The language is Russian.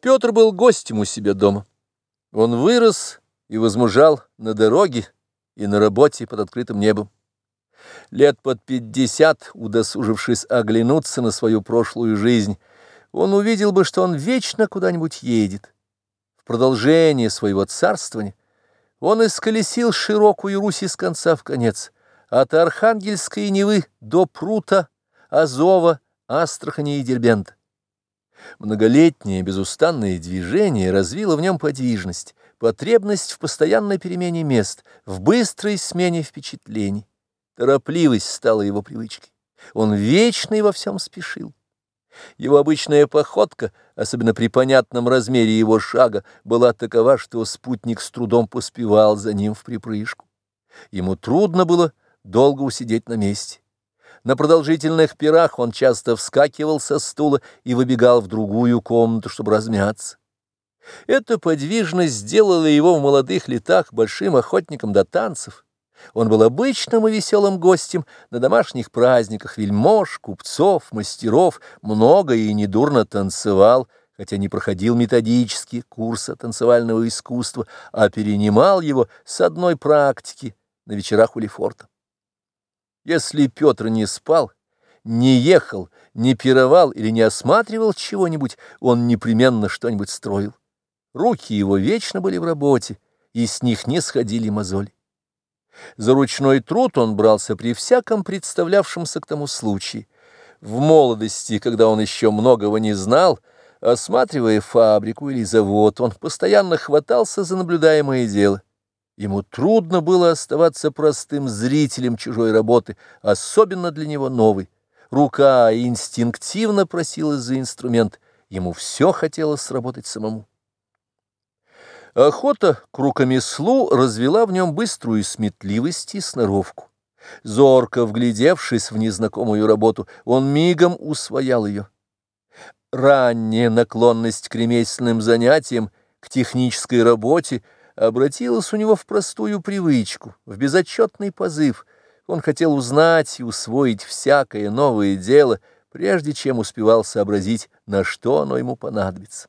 Петр был гостем у себя дома. Он вырос и возмужал на дороге и на работе под открытым небом. Лет под пятьдесят, удосужившись оглянуться на свою прошлую жизнь, он увидел бы, что он вечно куда-нибудь едет. В продолжение своего царствования он исколесил широкую Русь из конца в конец, от Архангельской Невы до Прута, Азова, Астрахани и Дербента. Многолетнее безустанное движение развило в нем подвижность, потребность в постоянной перемене мест, в быстрой смене впечатлений. Торопливость стала его привычкой. Он вечно и во всем спешил. Его обычная походка, особенно при понятном размере его шага, была такова, что спутник с трудом поспевал за ним в припрыжку. Ему трудно было долго усидеть на месте. На продолжительных пирах он часто вскакивал со стула и выбегал в другую комнату, чтобы размяться. Эта подвижность сделала его в молодых летах большим охотником до танцев. Он был обычным и веселым гостем на домашних праздниках вельмож, купцов, мастеров, много и недурно танцевал, хотя не проходил методически курса танцевального искусства, а перенимал его с одной практики на вечерах у Лефорта. Если Петр не спал, не ехал, не пировал или не осматривал чего-нибудь, он непременно что-нибудь строил. Руки его вечно были в работе, и с них не сходили мозоли. За ручной труд он брался при всяком представлявшемся к тому случае. В молодости, когда он еще многого не знал, осматривая фабрику или завод, он постоянно хватался за наблюдаемое дело. Ему трудно было оставаться простым зрителем чужой работы, особенно для него новой. Рука инстинктивно просилась за инструмент, ему все хотелось сработать самому. Охота к рукомеслу развела в нем быструю сметливость и сноровку. Зорко вглядевшись в незнакомую работу, он мигом усвоял ее. Ранняя наклонность к ремесленным занятиям, к технической работе — обратилась у него в простую привычку, в безотчетный позыв. Он хотел узнать и усвоить всякое новое дело, прежде чем успевал сообразить, на что оно ему понадобится.